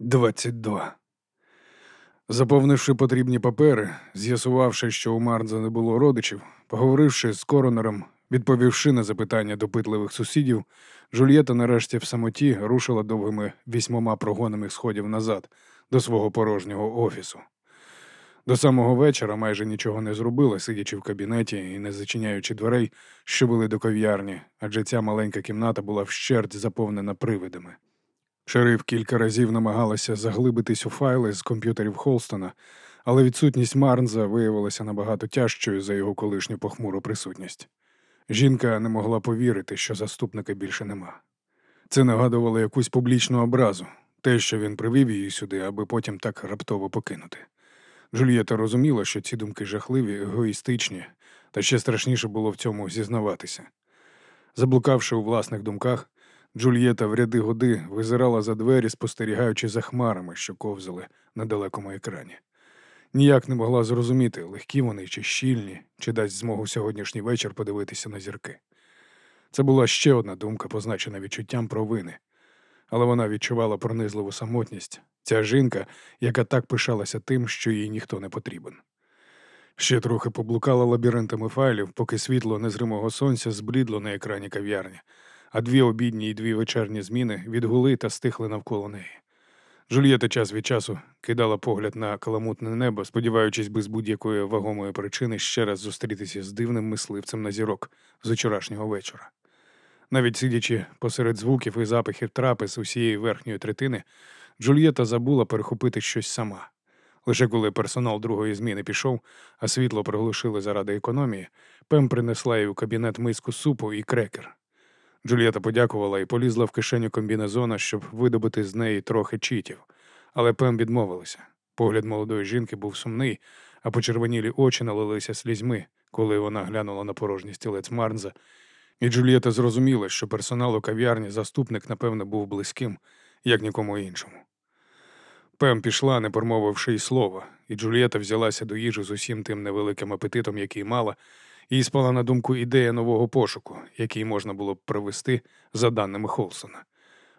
22. Заповнивши потрібні папери, з'ясувавши, що у Марнза не було родичів, поговоривши з коронером, відповівши на запитання допитливих сусідів, Жульєта нарешті в самоті рушила довгими вісьмома прогонами сходів назад до свого порожнього офісу. До самого вечора майже нічого не зробила, сидячи в кабінеті і не зачиняючи дверей, що вели до кав'ярні, адже ця маленька кімната була вщерть заповнена привидами. Шериф кілька разів намагалася заглибитись у файли з комп'ютерів Холстона, але відсутність Марнза виявилася набагато тяжчою за його колишню похмуру присутність. Жінка не могла повірити, що заступника більше нема. Це нагадувало якусь публічну образу, те, що він привів її сюди, аби потім так раптово покинути. Джульєта розуміла, що ці думки жахливі, егоїстичні, та ще страшніше було в цьому зізнаватися. Заблукавши у власних думках, Джульєта в ряди годи визирала за двері, спостерігаючи за хмарами, що ковзали на далекому екрані. Ніяк не могла зрозуміти, легкі вони чи щільні, чи дасть змогу сьогоднішній вечір подивитися на зірки. Це була ще одна думка, позначена відчуттям провини, але вона відчувала пронизливу самотність, ця жінка, яка так пишалася тим, що їй ніхто не потрібен. Ще трохи поблукала лабіринтами файлів, поки світло незримого сонця зблідло на екрані кав'ярні, а дві обідні і дві вечірні зміни відгули та стихли навколо неї. Жульєта час від часу кидала погляд на каламутне небо, сподіваючись без будь-якої вагомої причини ще раз зустрітися з дивним мисливцем на зірок з вчорашнього вечора. Навіть сидячи посеред звуків і запахів трапез усієї верхньої третини, Джульєта забула перехопити щось сама. Лише коли персонал другої зміни пішов, а світло приглушили заради економії, Пем принесла їй у кабінет миску супу і крекер. Джульєта подякувала і полізла в кишеню комбінезона, щоб видобути з неї трохи читів, але Пем відмовилася. Погляд молодої жінки був сумний, а почервонілі очі налилися слізьми, коли вона глянула на порожній стілець Марнза, і Джульєта зрозуміла, що персонал у кав'ярні заступник, напевно, був близьким, як нікому іншому. Пем пішла, не промовивши й слова, і Джульєта взялася до їжі з усім тим невеликим апетитом, який мала, і спала на думку ідея нового пошуку, який можна було б провести за даними Холсона,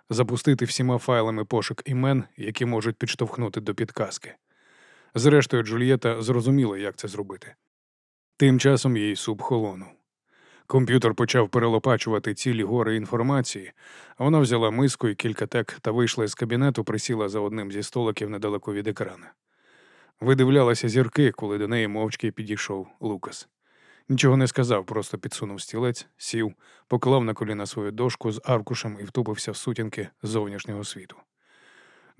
запустити всіма файлами пошук імен, які можуть підштовхнути до підказки. Зрештою, Джульєта зрозуміла, як це зробити. Тим часом їй суп холонув. Комп'ютер почав перелопачувати цілі гори інформації, вона взяла миску і кілька тек та вийшла з кабінету, присіла за одним зі столиків недалеко від екрана. Видивлялася зірки, коли до неї мовчки підійшов Лукас. Нічого не сказав, просто підсунув стілець, сів, поклав на коліна свою дошку з аркушем і втупився в сутінки зовнішнього світу.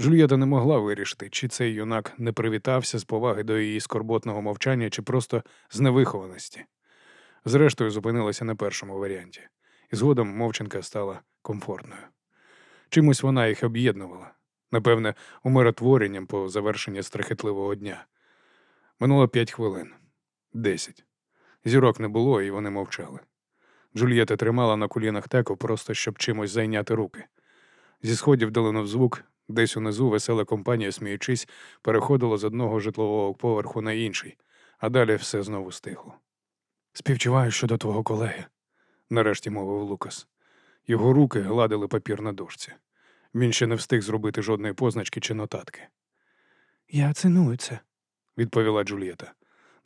Джульєта не могла вирішити, чи цей юнак не привітався з поваги до її скорботного мовчання, чи просто з невихованості. Зрештою, зупинилася на першому варіанті, і згодом мовчанка стала комфортною. Чимось вона їх об'єднувала, напевне, умиротворенням по завершенні страхітливого дня. Минуло п'ять хвилин, десять. Зірок не було, і вони мовчали. Джульєта тримала на колінах теку, просто щоб чимось зайняти руки. Зі сходів долинув звук, десь унизу весела компанія, сміючись, переходила з одного житлового поверху на інший, а далі все знову стихло. Співчуваю щодо твого колеги, нарешті мовив Лукас. Його руки гладили папір на дошці. Він ще не встиг зробити жодної позначки чи нотатки. Я ціную це, відповіла Джульєта.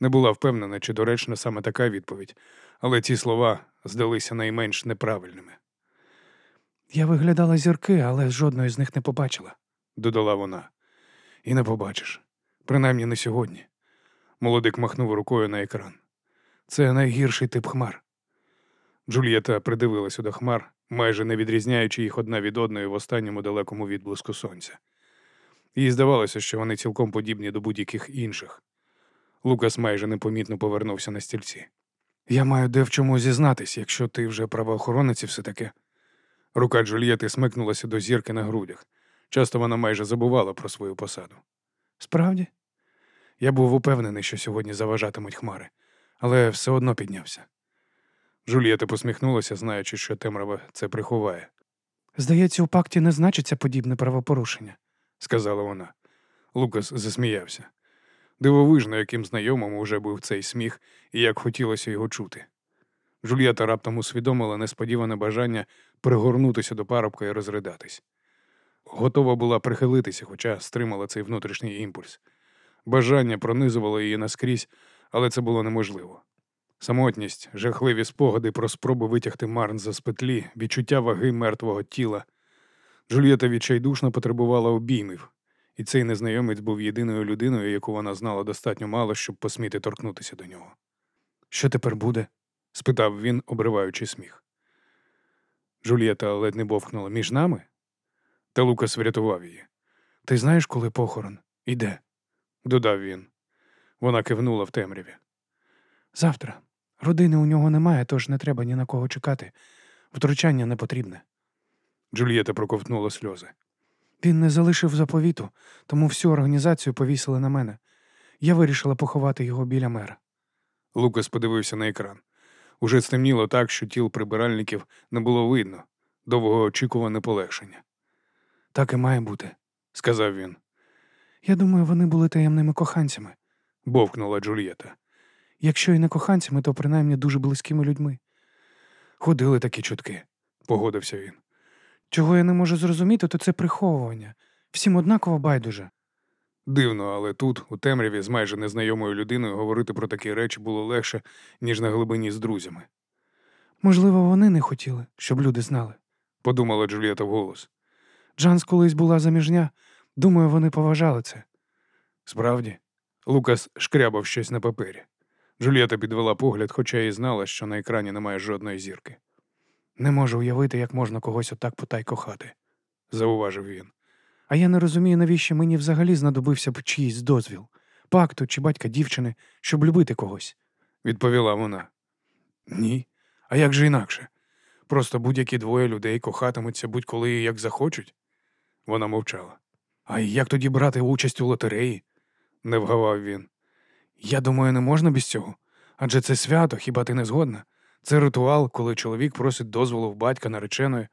Не була впевнена, чи доречна саме така відповідь, але ці слова здалися найменш неправильними. Я виглядала зірки, але жодної з них не побачила, додала вона. І не побачиш, принаймні не сьогодні. Молодик махнув рукою на екран. Це найгірший тип хмар. Джульєта придивилася до хмар, майже не відрізняючи їх одна від одної в останньому далекому відблиску сонця. Їй здавалося, що вони цілком подібні до будь-яких інших. Лукас майже непомітно повернувся на стільці. Я маю де в чому зізнатись, якщо ти вже правоохоронець і все таке. Рука Джульєти смикнулася до зірки на грудях. Часто вона майже забувала про свою посаду. Справді? Я був упевнений, що сьогодні заважатимуть хмари, але все одно піднявся. Джульєта посміхнулася, знаючи, що темрава це приховає. Здається, у пакті не значиться подібне правопорушення, сказала вона. Лукас засміявся. Дивовижно, яким знайомим уже був цей сміх і як хотілося його чути. Жульєта раптом усвідомила несподіване бажання пригорнутися до парубка і розридатись. готова була прихилитися, хоча стримала цей внутрішній імпульс. Бажання пронизувало її наскрізь, але це було неможливо. Самотність, жахливі спогади про спробу витягти Марн за спетлі, відчуття ваги мертвого тіла. Джульєта відчайдушно потребувала обіймів, і цей незнайомець був єдиною людиною, яку вона знала достатньо мало, щоб посміти торкнутися до нього. Що тепер буде? спитав він, обриваючи сміх. Джульєта ледь не бовкнула між нами, та Лукас врятував її. Ти знаєш, коли похорон? І де? Додав він. Вона кивнула в темряві. Завтра. Родини у нього немає, тож не треба ні на кого чекати. Втручання не потрібне. Джульєта проковтнула сльози. Він не залишив заповіту, тому всю організацію повісили на мене. Я вирішила поховати його біля мера. Лукас подивився на екран. Уже стемніло так, що тіл прибиральників не було видно, довгоочікуване полегшення, Так і має бути. сказав він. Я думаю, вони були таємними коханцями. Бовкнула Джульєта. Якщо і не коханцями, то принаймні дуже близькими людьми. Ходили такі чутки, погодився він. Чого я не можу зрозуміти, то це приховування. Всім однаково байдуже. Дивно, але тут, у темряві, з майже незнайомою людиною говорити про такі речі було легше, ніж на глибині з друзями, Можливо, вони не хотіли, щоб люди знали. подумала Джульєта вголос. Джанс колись була заміжня. Думаю, вони поважали це. Справді, Лукас шкрябав щось на папері. Джульєта підвела погляд, хоча і знала, що на екрані немає жодної зірки. Не можу уявити, як можна когось отак потай кохати. Зауважив він. А я не розумію, навіщо мені взагалі знадобився б чиїсь дозвіл, пакту чи батька дівчини, щоб любити когось. Відповіла вона. Ні. А як же інакше? Просто будь-які двоє людей кохатимуться будь-коли і як захочуть. Вона мовчала. А як тоді брати участь у лотереї? Не вгавав він. Я думаю, не можна без цього. Адже це свято, хіба ти не згодна? Це ритуал, коли чоловік просить дозволу в батька нареченої.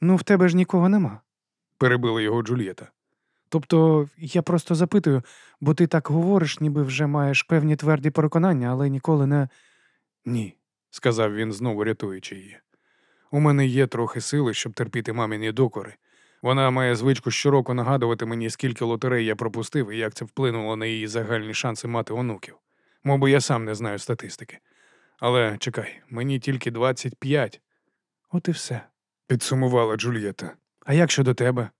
Ну, в тебе ж нікого нема. Перебила його Джульєта. Тобто я просто запитую, бо ти так говориш, ніби вже маєш певні тверді переконання, але ніколи не. Ні, сказав він, знову рятуючи її. У мене є трохи сили, щоб терпіти маміні докори. Вона має звичку щороку нагадувати мені, скільки лотерей я пропустив і як це вплинуло на її загальні шанси мати онуків. Мовби я сам не знаю статистики. Але чекай, мені тільки 25, От і все. підсумувала Джульєта. А як щодо тебе?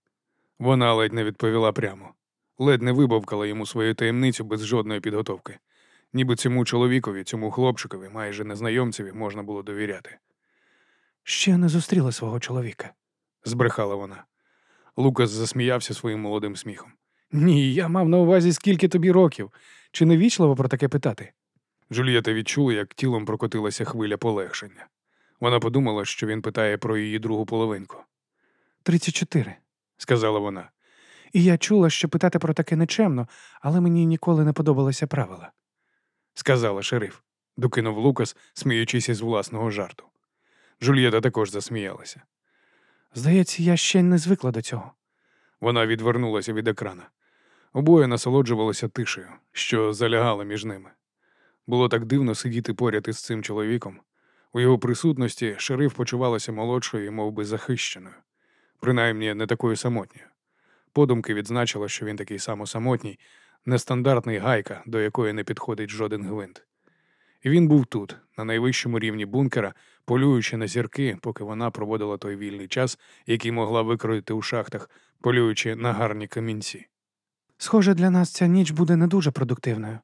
Вона ледь не відповіла прямо, ледь не вибавкала йому свою таємницю без жодної підготовки. Ніби цьому чоловікові, цьому хлопчикові, майже незнайомцеві, можна було довіряти. Ще не зустріла свого чоловіка. збрехала вона. Лукас засміявся своїм молодим сміхом. Ні, я мав на увазі, скільки тобі років. Чи не вічливо про таке питати? Джульєта відчула, як тілом прокотилася хвиля полегшення. Вона подумала, що він питає про її другу половинку, Тридцять чотири. сказала вона. І я чула, що питати про таке нечемно, але мені ніколи не подобалися правила. Сказала шериф, докинув Лукас, сміючись із власного жарту. Джульєта також засміялася. Здається, я ще не звикла до цього. Вона відвернулася від екрана. Обоє насолоджувалися тишею, що залягала між ними. Було так дивно сидіти поряд із цим чоловіком. У його присутності шериф почувалася молодшою і мов би, захищеною, принаймні не такою самотньою. Подумки відзначила, що він такий само самотній, нестандартний гайка, до якої не підходить жоден гвинт. І він був тут, на найвищому рівні бункера, полюючи на зірки, поки вона проводила той вільний час, який могла викроїти у шахтах, полюючи на гарні камінці. Схоже, для нас ця ніч буде не дуже продуктивною.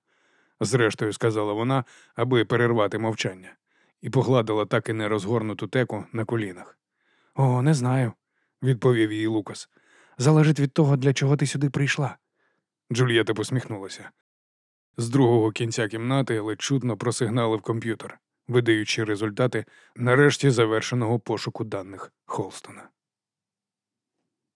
Зрештою, сказала вона, аби перервати мовчання, і погладила так і не розгорнуту теку на колінах. О, не знаю. Відповів їй Лукас. Залежить від того, для чого ти сюди прийшла. Джульєта посміхнулася. З другого кінця кімнати ледь чутно просигналив комп'ютер, видаючи результати нарешті завершеного пошуку даних Холстона.